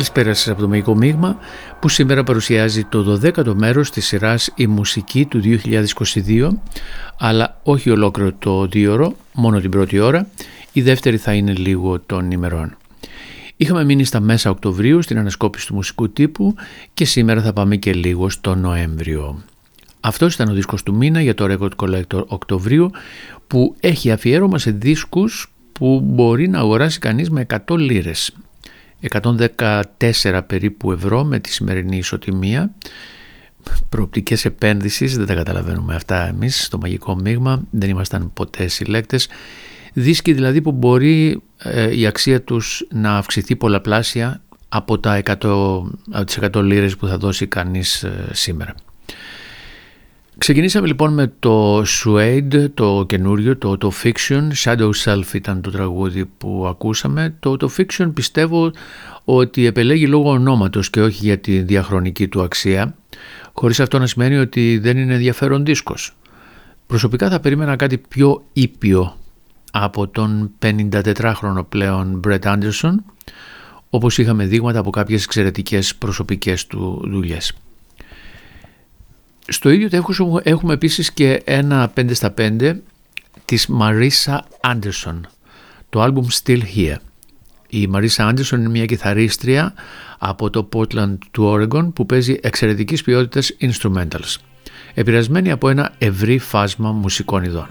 Καλησπέρα σας από το Μαγικό Μείγμα που σήμερα παρουσιάζει το 12ο μέρος της σειράς «Η μουσική του 2022» αλλά όχι ολόκληρο το δίωρο, μόνο την πρώτη ώρα. Η δεύτερη θα είναι λίγο των ημερών. Είχαμε μείνει στα μέσα Οκτωβρίου στην ανασκόπηση του μουσικού τύπου και σήμερα θα πάμε και λίγο στο Νοέμβριο. Αυτός ήταν ο δίσκος του μήνα για το Record Collector Οκτωβρίου που έχει αφιέρωμα σε δίσκους που μπορεί να αγοράσει κανείς με 100 λίρες. 114 περίπου ευρώ με τη σημερινή ισοτιμία. Προοπτικές επένδυσης, δεν τα καταλαβαίνουμε αυτά εμείς στο μαγικό μείγμα, δεν ήμασταν ποτέ συλλέκτες. Δίσκοι δηλαδή που μπορεί ε, η αξία τους να αυξηθεί πολλαπλάσια από, τα 100, από τις 100 λίρες που θα δώσει κανείς ε, σήμερα. Ξεκινήσαμε λοιπόν με το Suede, το καινούριο, το, το Fiction, Shadow Self ήταν το τραγούδι που ακούσαμε. Το, το Fiction πιστεύω ότι επελέγει λόγω ονόματος και όχι για τη διαχρονική του αξία, χωρίς αυτό να σημαίνει ότι δεν είναι ενδιαφέρον δίσκος. Προσωπικά θα περίμενα κάτι πιο ήπιο από τον 54χρονο πλέον Brett Anderson, όπως είχαμε δείγματα από κάποιες εξαιρετικές προσωπικές του δουλειές. Στο ίδιο τεύχος έχουμε επίσης και ένα 5 στα 5 της Marissa Anderson, το άλμπουμ Still Here. Η Marissa Anderson είναι μια κιθαρίστρια από το Portland του Oregon που παίζει εξαιρετικής ποιότητας instrumentals, επηρεασμένη από ένα ευρύ φάσμα μουσικών ειδών.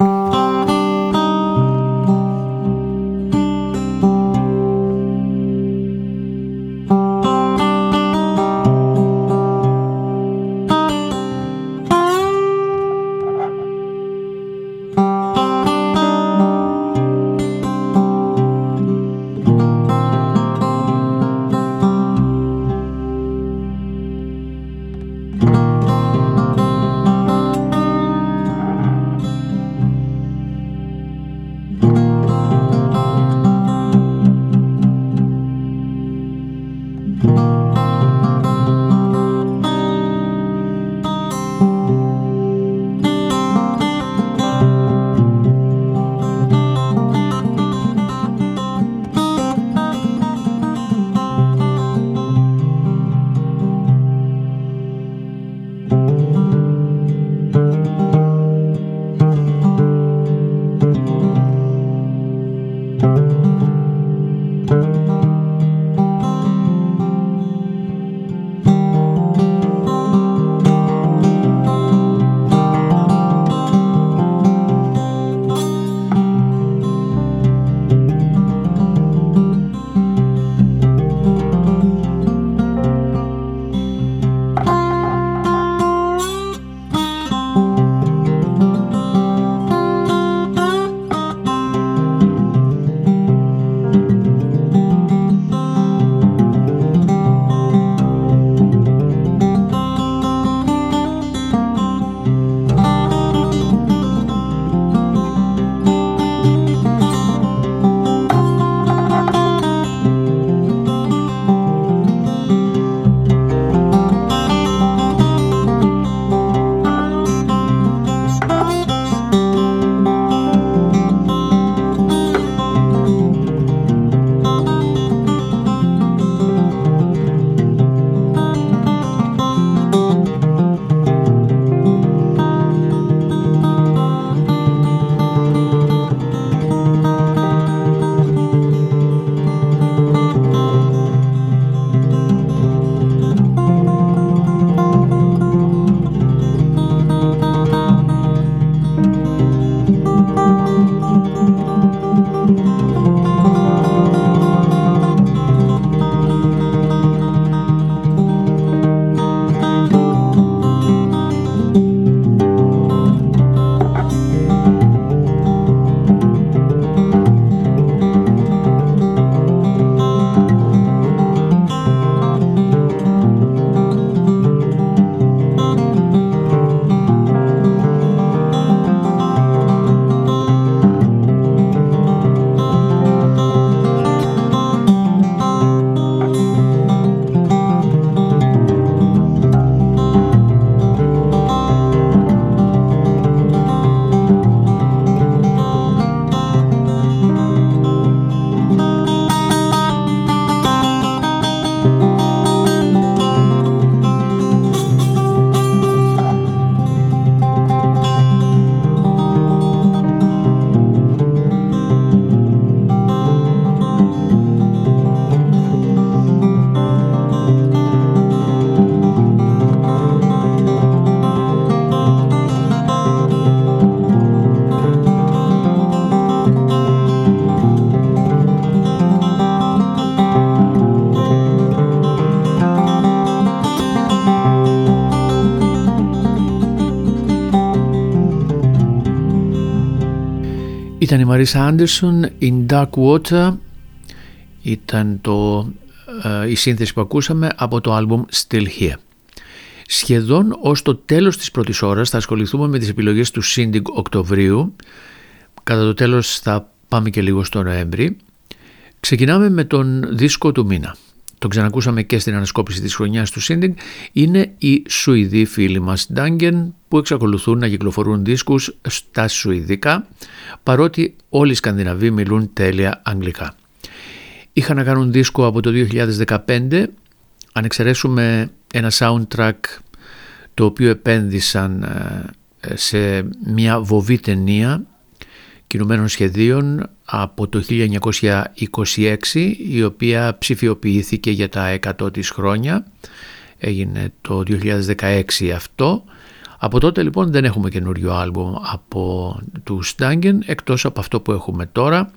Ήταν η Μαρίσα Άντερσον, in Dark Water ήταν το, ε, η σύνθεση που ακούσαμε από το άλμπουμ Still Here. Σχεδόν ως το τέλος της πρώτης ώρας θα ασχοληθούμε με τις επιλογές του Σίντιγκ Οκτωβρίου. Κατά το τέλος θα πάμε και λίγο στο Νοέμβρη. Ξεκινάμε με τον δίσκο του μήνα. Το ξανακούσαμε και στην ανασκόπηση της χρονιάς του Σίντιγκ. Είναι οι Σουηδοί φίλοι μας Ντάγκεν που εξακολουθούν να κυκλοφορούν δίσκους στα Σουηδικά παρότι όλοι οι Σκανδιναβοί μιλούν τέλεια αγγλικά. Είχαν να κάνουν δίσκο από το 2015 αν εξαιρέσουμε ένα soundtrack το οποίο επένδυσαν ε, σε μια βοβή ταινία κινουμένων σχεδίων από το 1926 η οποία ψηφιοποιήθηκε για τα 100 της χρόνια. Έγινε το 2016 αυτό. Από τότε λοιπόν δεν έχουμε καινούριο άλμπομ από τους Stangen εκτός από αυτό που έχουμε τώρα.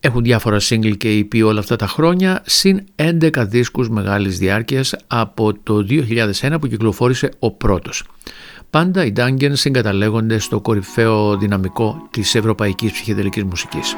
Έχουν διάφορα single και EP όλα αυτά τα χρόνια, συν 11 δίσκους μεγάλης διάρκειας από το 2001 που κυκλοφόρησε ο πρώτος. Πάντα οι Dungeons συγκαταλέγονται στο κορυφαίο δυναμικό της ευρωπαϊκής ψυχεδελικής μουσικής.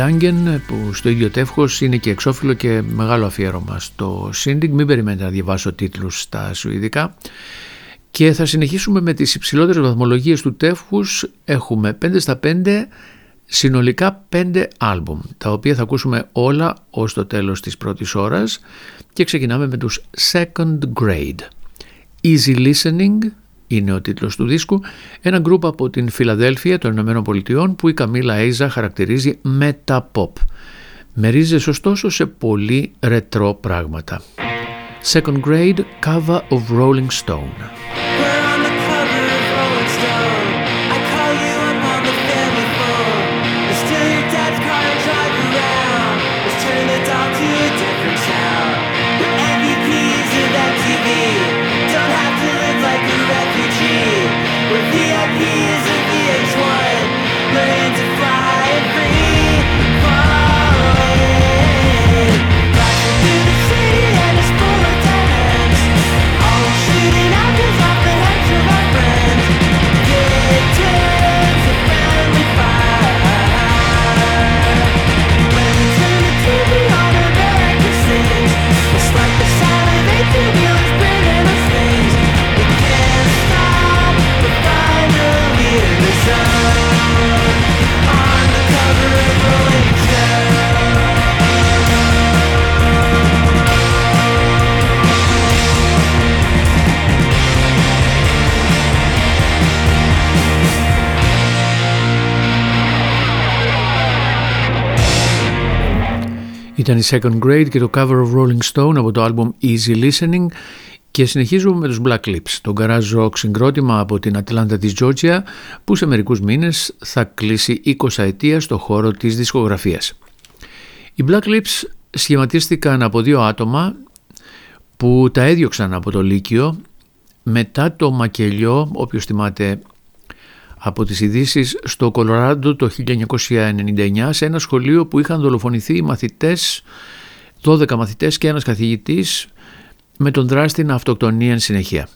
Ντάγκεν που στο ίδιο τεύχος είναι και εξώφυλλο και μεγάλο αφιέρωμα στο Σίντιγκ. Μην περιμένετε να διαβάσω τίτλους στα σουηδικά. Και θα συνεχίσουμε με τις υψηλότερες βαθμολογίες του τεύχους. Έχουμε 5 στα 5, συνολικά 5 άλμπουμ, τα οποία θα ακούσουμε όλα ως το τέλος της πρώτης ώρας και ξεκινάμε με τους Second Grade. Easy Listening, είναι ο τίτλος του δίσκου, ένα γκρουπ από την Φιλαδέλφια των Ηνωμένων Πολιτειών που η Καμίλα Έιζα χαρακτηρίζει μετα-pop. Με ρίζες ωστόσο σε πολύ ρετρό πράγματα. Second grade cover of Rolling Stone. Ήταν οι Second Grade και το cover of Rolling Stone από το album Easy Listening και συνεχίζουμε με τους Black Lips, το garage rock συγκρότημα από την Ατλάντα της Georgia που σε μερικούς μήνες θα κλείσει 20 ετία στο χώρο της δισκογραφίας. Οι Black Lips σχηματίστηκαν από δύο άτομα που τα έδιωξαν από το Λύκειο μετά το μακελειό, όποιος θυμάται από τις ειδήσεις στο Κολοράντο το 1999 σε ένα σχολείο που είχαν δολοφονηθεί οι μαθητές, 12 μαθητές και ένας καθηγητής με τον δράστη να αυτοκτονεί εν συνεχεία.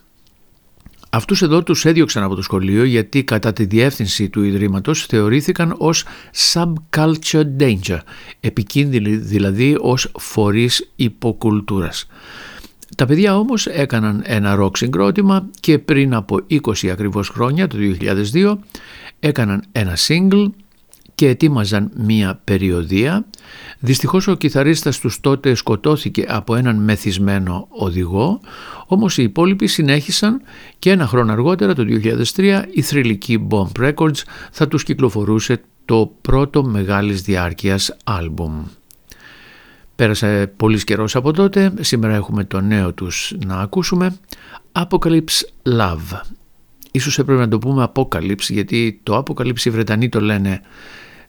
Αυτούς εδώ τους έδιωξαν από το σχολείο γιατί κατά τη διεύθυνση του Ιδρύματος θεωρήθηκαν ως subculture danger, επικίνδυνοι δηλαδή ως φορείς υποκουλτούρας. Τα παιδιά όμως έκαναν ένα ροκ συγκρότημα και πριν από 20 ακριβώς χρόνια, το 2002, έκαναν ένα single και ετοίμαζαν μία περιοδία. Δυστυχώς ο κιθαρίστας τους τότε σκοτώθηκε από έναν μεθυσμένο οδηγό, όμως οι υπόλοιποι συνέχισαν και ένα χρόνο αργότερα, το 2003, η θρηλυκή Bomb Records θα τους κυκλοφορούσε το πρώτο μεγάλης διάρκειας άλμπουμ. Πέρασε πολύς καιρός από τότε, σήμερα έχουμε το νέο τους να ακούσουμε Apocalypse Love. Ίσως έπρεπε να το πούμε Apocalypse γιατί το Apocalypse οι Βρετανοί το λένε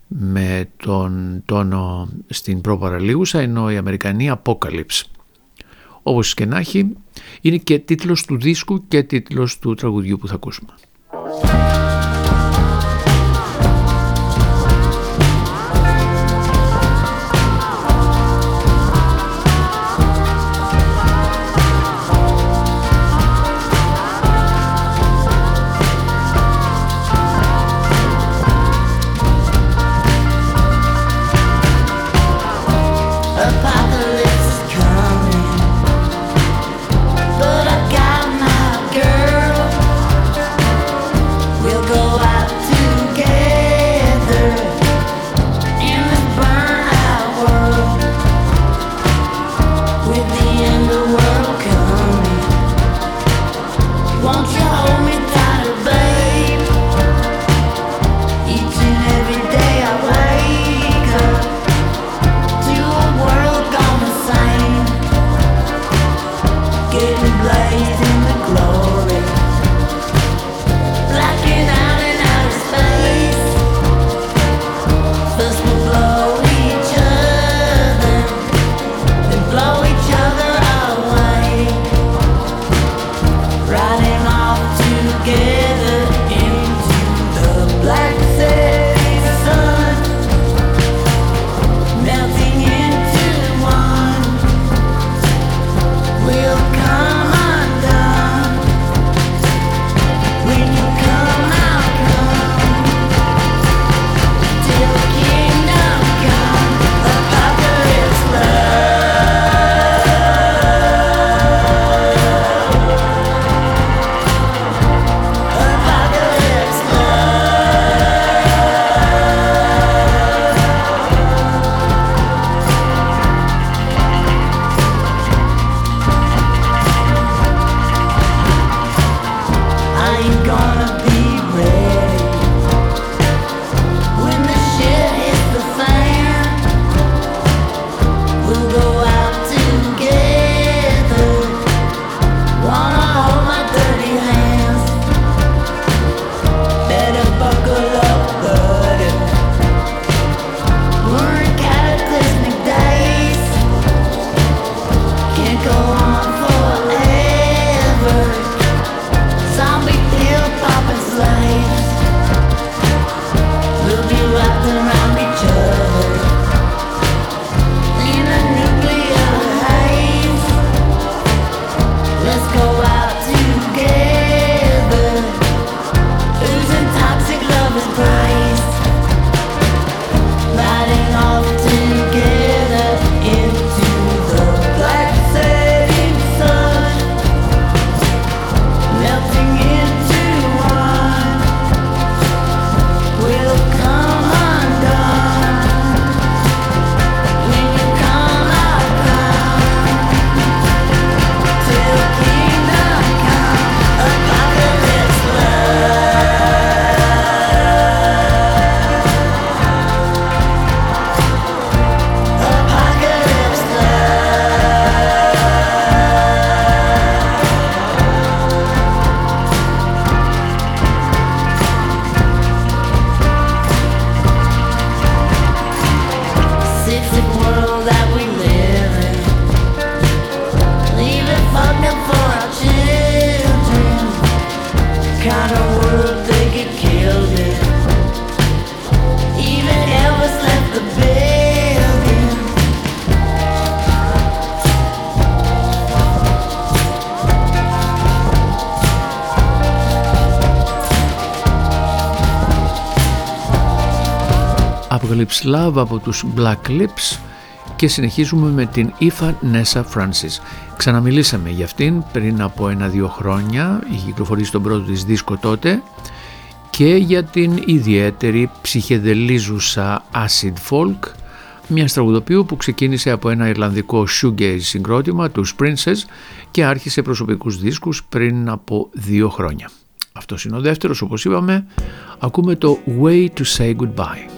με τον τόνο στην προπαραλίγουσα ενώ οι Αμερικανοί Apocalypse. Όπως και να έχει είναι και τίτλος του δίσκου και τίτλος του τραγουδιού που θα ακούσουμε. Apocalypse Love από τους Black Lips και συνεχίζουμε με την Ifa Nessa Francis. Ξαναμιλήσαμε για αυτήν πριν από ένα-δύο χρόνια, είχε κυκλοφορήσει τον πρώτο της δίσκο τότε και για την ιδιαίτερη ψυχεδελίζουσα acid folk μια τραγουδοποιού που ξεκίνησε από ένα Ιρλανδικό shoegaze συγκρότημα, τους Princess και άρχισε προσωπικούς δίσκους πριν από δύο χρόνια. Αυτός είναι ο δεύτερος όπως είπαμε, ακούμε το Way to Say Goodbye.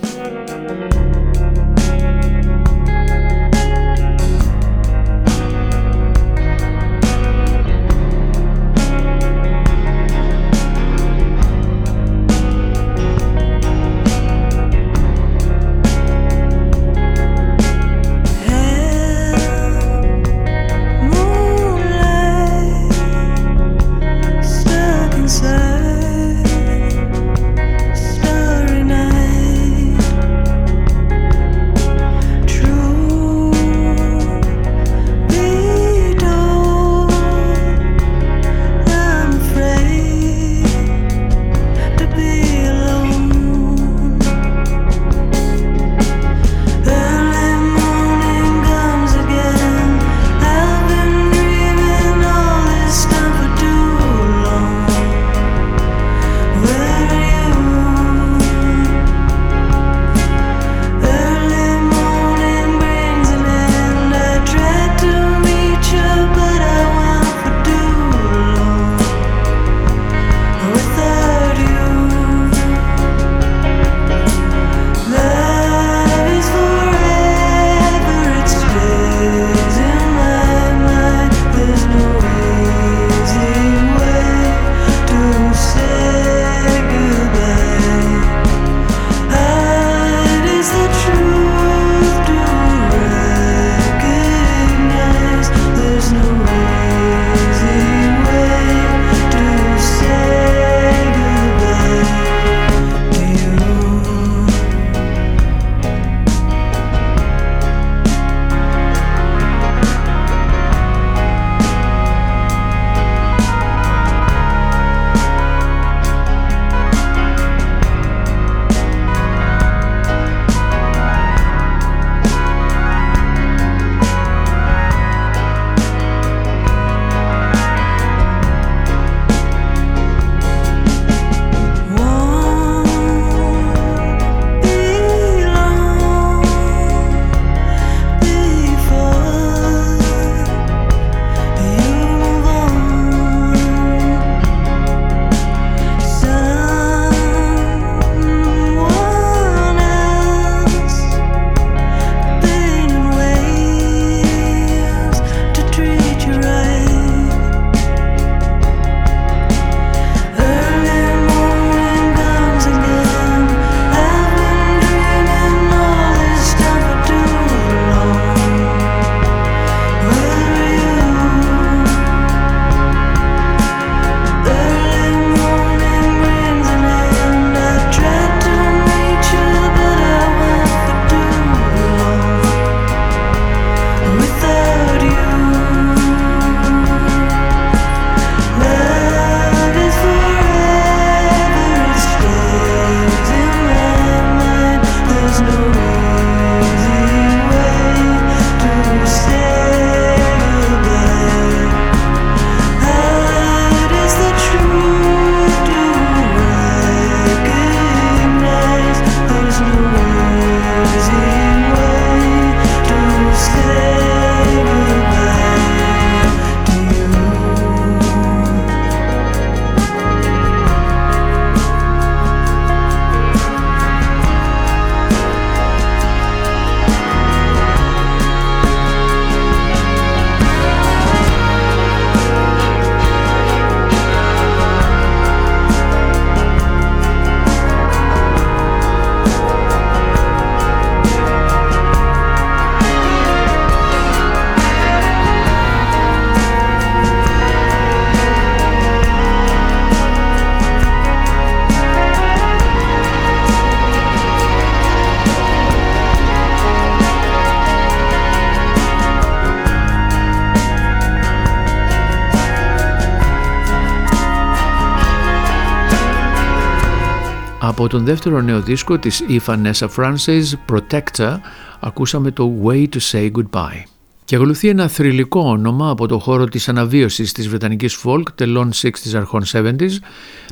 Από τον δεύτερο νέο δίσκο της Eva Nessa Francis, Protector, ακούσαμε το Way to Say Goodbye. Και ακολουθεί ένα θρηλυκό όνομα από το χώρο της αναβίωσης της βρετανικής folk τελών 60s αρχών 70s,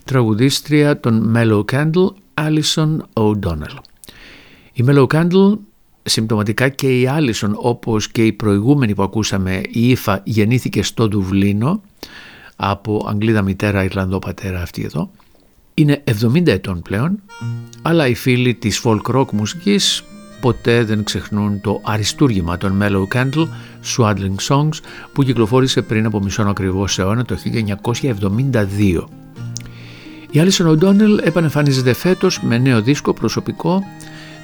τραγουδίστρια των Mellow Candle, Alison O'Donnell. Η Mellow Candle, συμπτωματικά και η Alison όπως και η προηγούμενη που ακούσαμε, η Ήφα γεννήθηκε στο Δουβλίνο από Αγγλίδα μητέρα, Ιρλανδό πατέρα αυτή εδώ. Είναι 70 ετών πλέον, αλλά οι φίλοι της folk rock μουσικής ποτέ δεν ξεχνούν το αριστούργημα των Mellow Candle Swaddling Songs που κυκλοφόρησε πριν από μισό ακριβώς αιώνα το 1972. Η Alison O'Donnell επανεμφανίζεται φέτος με νέο δίσκο προσωπικό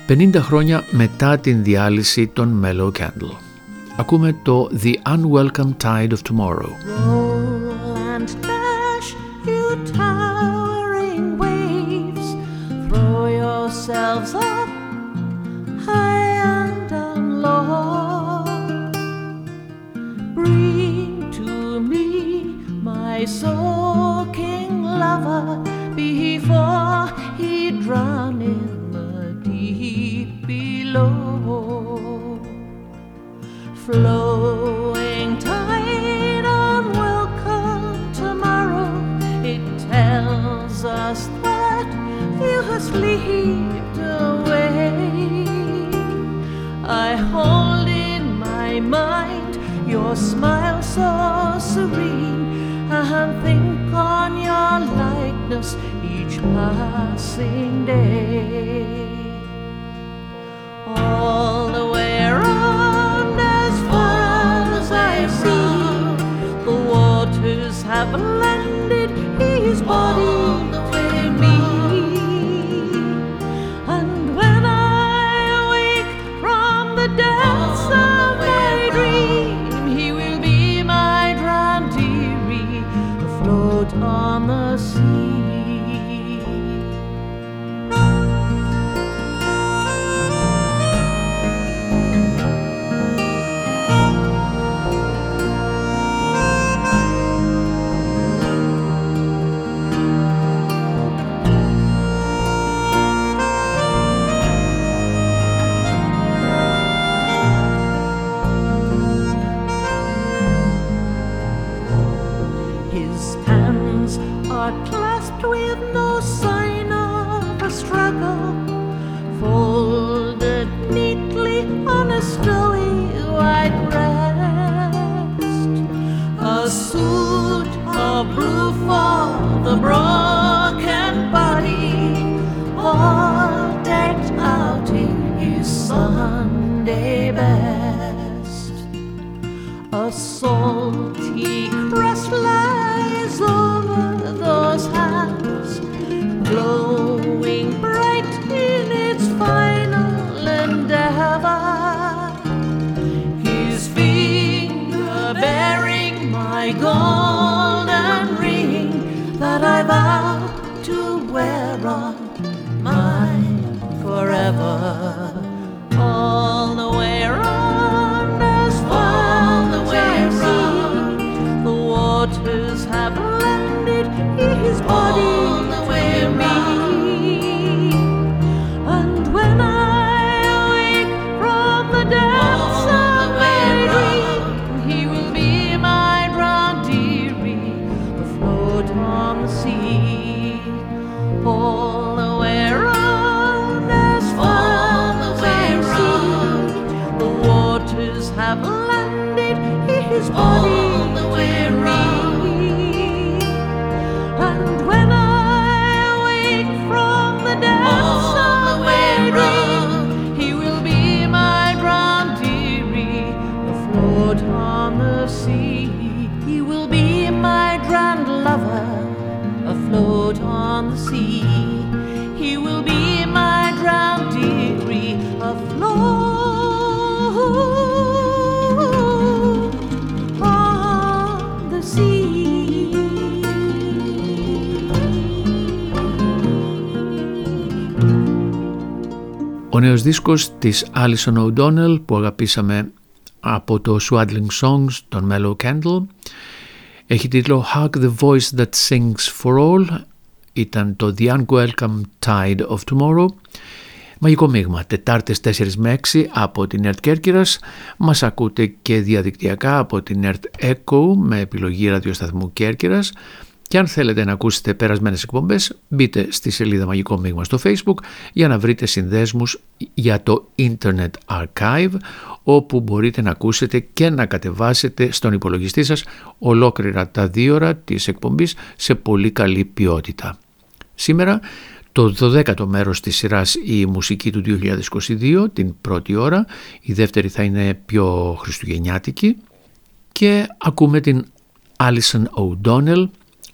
50 χρόνια μετά την διάλυση των Mellow Candle. Ακούμε το The Unwelcome Tide of Tomorrow. Yourselves up high and down low. Bring to me my soaking lover before he drown in the deep below. Flowing tide on welcome tomorrow, it tells us your smile so serene and think on your likeness each passing day. All the way around, as far as I see, the waters have landed his body νέος δίσκος της Alison O'Donnell που αγαπήσαμε από το Swaddling Songs των Mellow Candle έχει τίτλο Hug the Voice That Sings for All ήταν το The Unwelcome Tide of Tomorrow. Μαγικό μείγμα, Τετάρτες 4 με 6 από την ΕΡΤ Κέρκυρας. Μας ακούτε και διαδικτυακά από την ΕΡΤ Echo με επιλογή ραδιοσταθμού Κέρκυρας. Και αν θέλετε να ακούσετε περασμένες εκπομπές, μπείτε στη σελίδα Μαγικό Μείγμα στο Facebook για να βρείτε συνδέσμους για το Internet Archive, όπου μπορείτε να ακούσετε και να κατεβάσετε στον υπολογιστή σας ολόκληρα τα δύο ώρα της εκπομπής σε πολύ καλή ποιότητα. Σήμερα το 12ο μέρος της σειράς η μουσική του 2022, την πρώτη ώρα, η δεύτερη θα είναι πιο χριστουγεννιάτικη και ακούμε την Alison O'Donnell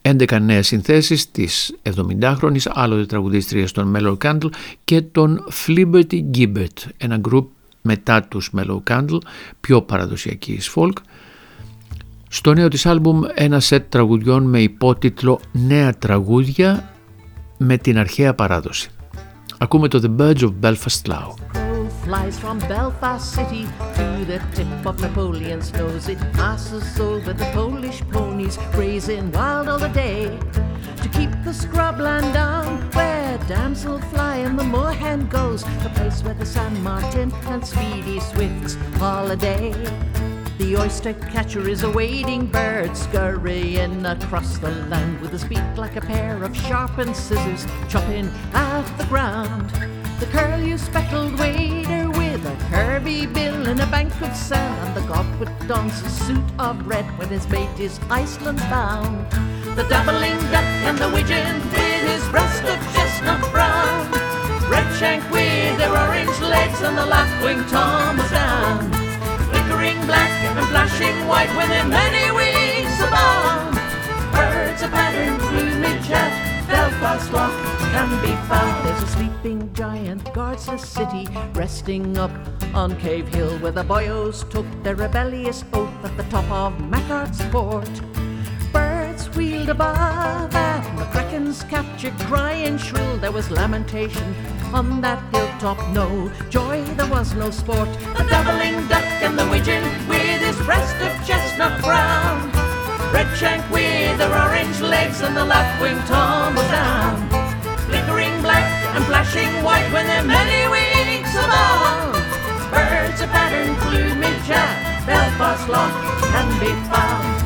11 νέες συνθέσεις της 70χρονης άλλοτε τραγουδίστριας των Mellow Candle και των Fliberty Gibbet, ένα γκρουπ μετά τους Mellow Candle, πιο παραδοσιακής folk. Στο νέο της άλμπουμ ένα σετ τραγουδιών με υπότιτλο «Νέα τραγούδια με την αρχαία παράδοση». Ακούμε το The Birds of Belfast Low. Flies from Belfast City to the tip of Napoleon's nose. It passes over the Polish ponies, grazing wild all the day. To keep the scrubland down, where damsel fly and the moorhen goes, the place where the San Martin and Speedy Swifts holiday. The oyster catcher is a wading bird scurrying across the land with his beak like a pair of sharpened scissors chopping at the ground. The curlew speckled with a curvy bill and a bank of sand, and the godwit dons a suit of red when his mate is Iceland bound. The dabbling duck and the widgeon with his breast of chestnut brown. Red shank with their orange legs and the lapwing tom is down. Flickering black and flashing white when their many wings abound. Birds of patterned plumage at Belfast Loch can be found. There's a sleeping giant guards the city, resting up on Cave Hill, where the boyos took their rebellious oath at the top of Mackart's fort. Birds wheeled above, and the krakens captured, crying shrill. There was lamentation on that hilltop, no joy, there was no sport. The doubling duck and the widgeon, with his breast of chestnut brown. Red shank with their orange legs and the left wing tumbles down. Flickering black and flashing white when their many wings above. Birds of pattern plumage at Belfast lock can be found.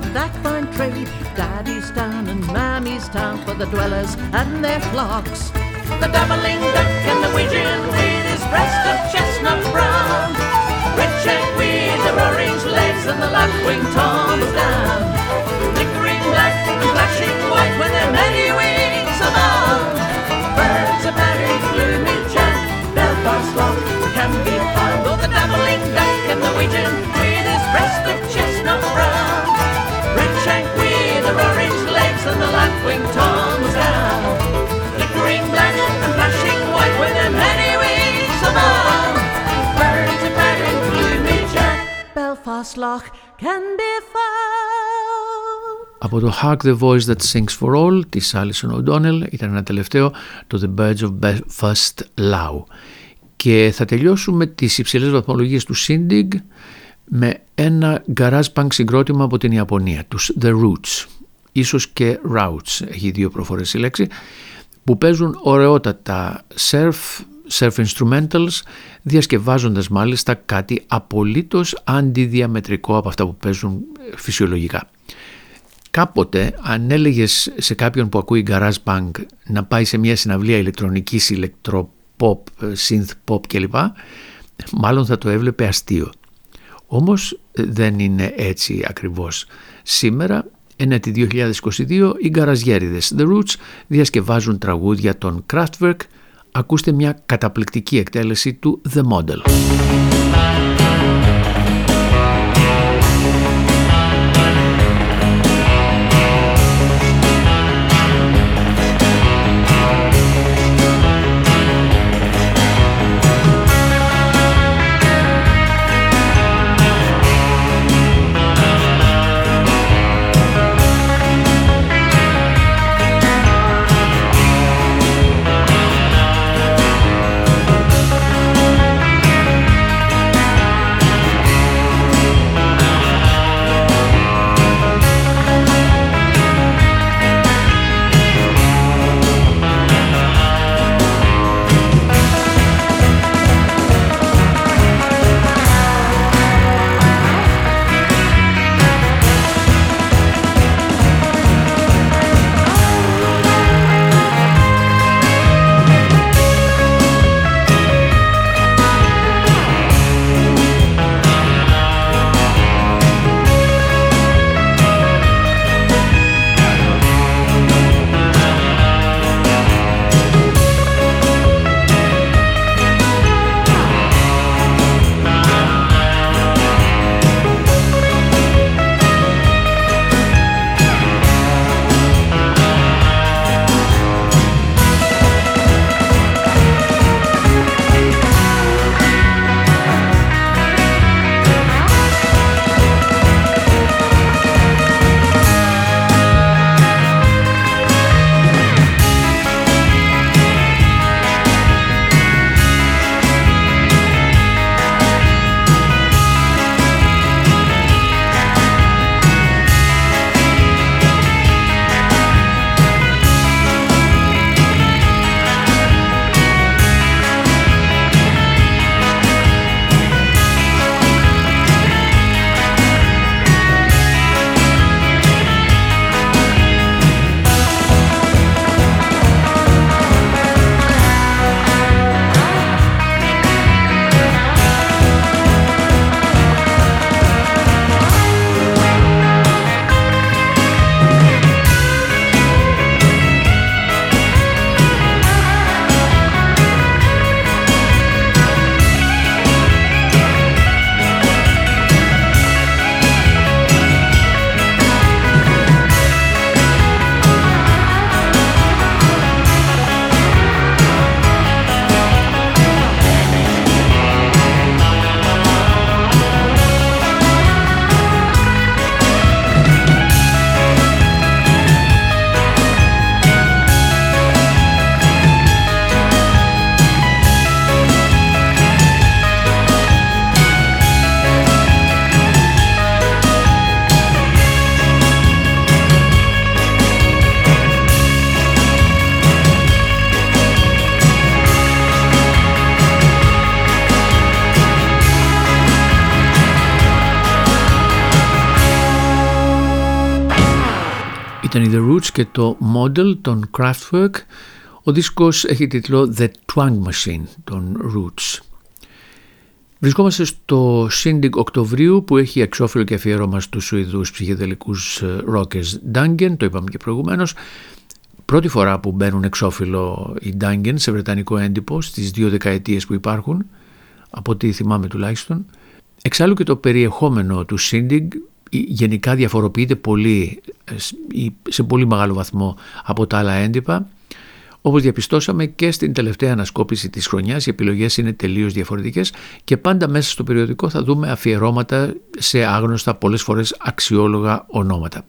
Of that fine trade. Daddy's town and Mammy's town for the dwellers and their flocks. The dabbling duck and the widgeon with his breast of chestnut brown. Shank with their orange legs and the lapwing tom down. Flickering black and flashing white when their many wings above. Birds of plumage and Belfast lock can be found. Though the dabbling duck and the widgeon and the lapwing tom was down. Flickering black and flashing white with their many wings above. Birds of patterned plumage at Belfast Loch can be found. Από το Hark the Voice That Sings for All της Alison O'Donnell ήταν ένα τελευταίο το The Birds of Belfast Low. Και θα τελειώσουμε τις υψηλές βαθμολογίες του Sindig με ένα garage punk συγκρότημα από την Ιαπωνία, τους The Roots, ίσως και Roots, έχει δύο προφορές η λέξη, που παίζουν ωραιότατα surf, surf instrumentals, διασκευάζοντας μάλιστα κάτι απολύτως αντιδιαμετρικό από αυτά που παίζουν φυσιολογικά. Κάποτε αν έλεγες σε κάποιον που ακούει garage punk να πάει σε μια συναυλία ηλεκτρονικής ηλεκτροπop pop, synth pop κλπ. Μάλλον θα το έβλεπε αστείο. Όμως δεν είναι έτσι ακριβώς. Σήμερα, ενέτη 2022, οι γκαραζιέριδες The Roots διασκευάζουν τραγούδια των Kraftwerk. Ακούστε μια καταπληκτική εκτέλεση του The Model. Roots και το Model των Kraftwerk. Ο δίσκος έχει τίτλο The Twang Machine των Roots. Βρισκόμαστε στο Σίντιγκ Οκτωβρίου που έχει εξώφυλλο και αφιέρωμα στους Σουηδούς ψυχεδελικούς ε, rockers Dungeon, το είπαμε και προηγουμένως. Πρώτη φορά που μπαίνουν εξώφυλλο οι Dungeon σε βρετανικό έντυπο στις δύο δεκαετίες που υπάρχουν, από ό,τι θυμάμαι τουλάχιστον. Εξάλλου και το περιεχόμενο του Σίντιγκ γενικά διαφοροποιείται πολύ ε, σε πολύ μεγάλο βαθμό από τα άλλα έντυπα. Όπως διαπιστώσαμε και στην τελευταία ανασκόπηση της χρονιάς οι επιλογές είναι τελείως διαφορετικές και πάντα μέσα στο περιοδικό θα δούμε αφιερώματα σε άγνωστα πολλές φορές αξιόλογα ονόματα.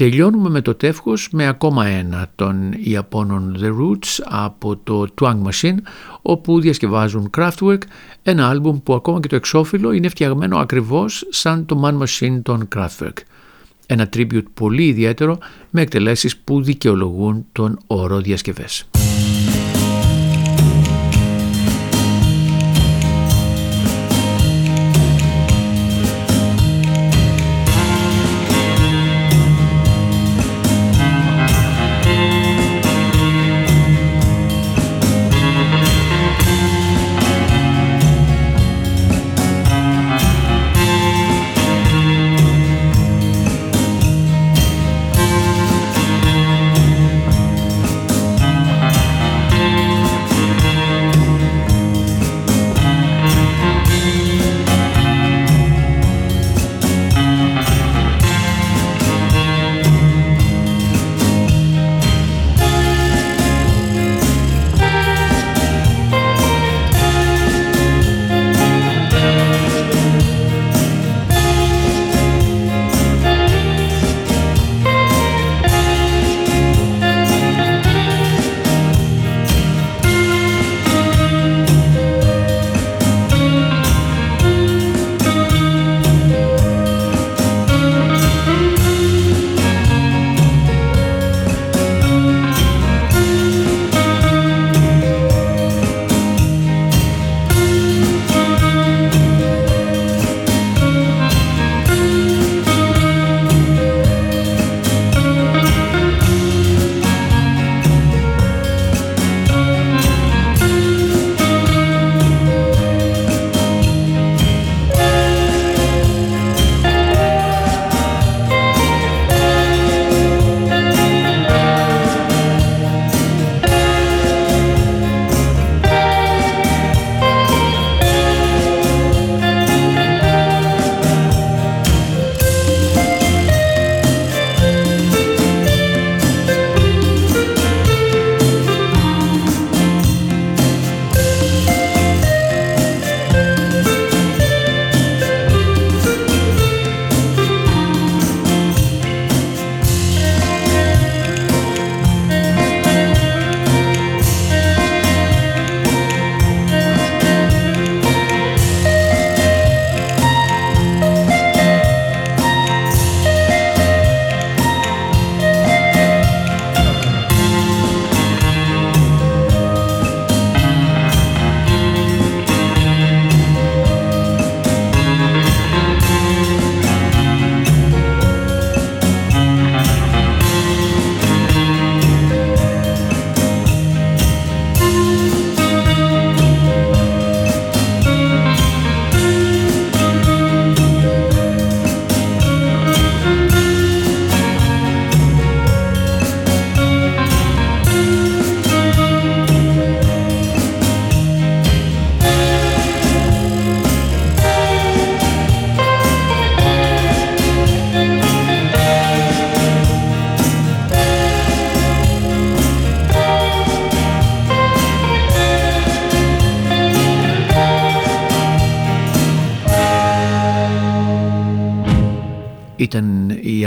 Τελειώνουμε με το τεύχος με ακόμα ένα των Ιαπώνων The Roots από το Twang Machine όπου διασκευάζουν Kraftwerk ένα άλμπουμ που ακόμα και το εξώφυλλο είναι φτιαγμένο ακριβώς σαν το Man Machine των Kraftwerk. Ένα tribute πολύ ιδιαίτερο με εκτελέσεις που δικαιολογούν τον όρο διασκευές.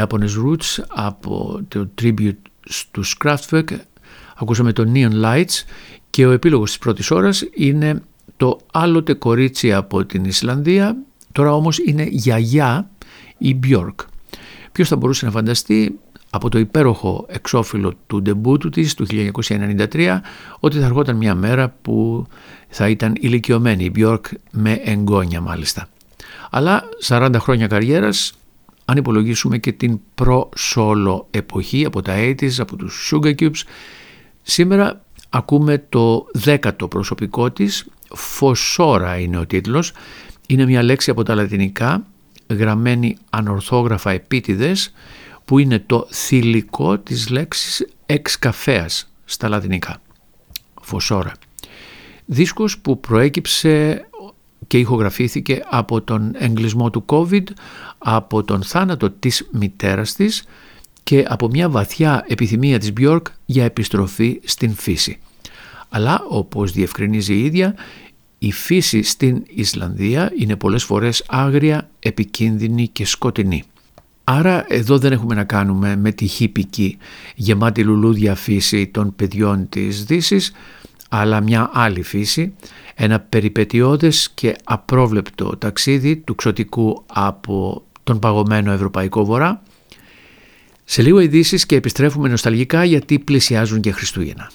Ήταν οι Ιάπωνες Roots από το tribute στους Kraftwerk. Ακούσαμε το Neon Lights και ο επίλογος της πρώτης ώρας είναι το άλλοτε κορίτσι από την Ισλανδία, τώρα όμως είναι γιαγιά η Björk. Ποιος θα μπορούσε να φανταστεί από το υπέροχο εξώφυλλο του ντεμπούτου της του 1993 ότι θα ερχόταν μια μέρα που θα ήταν ηλικιωμένη η Björk με εγγόνια μάλιστα. Αλλά 40 χρόνια καριέρας αν υπολογίσουμε και την προ-solo εποχή από τα 80's, από τους Sugar Cubes, σήμερα ακούμε το δέκατο προσωπικό της, φωσόρα είναι ο τίτλος, είναι μια λέξη από τα λατινικά, γραμμένη ανορθόγραφα επίτηδες, που είναι το θηλυκό της λέξης εξ καφέας στα λατινικά. Φωσόρα. Δίσκος που προέκυψε και ηχογραφήθηκε από τον εγκλισμό του COVID, από τον θάνατο της μητέρας της και από μια βαθιά επιθυμία της Μπιόρκ για επιστροφή στην φύση. Αλλά όπως διευκρινίζει η ίδια, η φύση στην Ισλανδία είναι πολλές φορές άγρια, επικίνδυνη και σκοτεινή. Άρα εδώ δεν έχουμε να κάνουμε με τη χύπικη γεμάτη λουλούδια φύση των παιδιών της δύσης, αλλά μια άλλη φύση, ένα περιπετειώδες και απρόβλεπτο ταξίδι του ξωτικού από τον παγωμένο Ευρωπαϊκό Βορρά. Σε λίγο ειδήσεις και επιστρέφουμε νοσταλγικά γιατί πλησιάζουν και Χριστούγεννα.